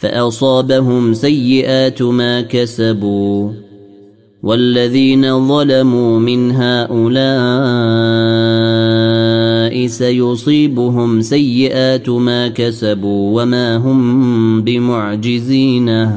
فأصابهم سيئات ما كسبوا والذين ظلموا من هؤلاء سيصيبهم سيئات ما كسبوا وما هم بمعجزين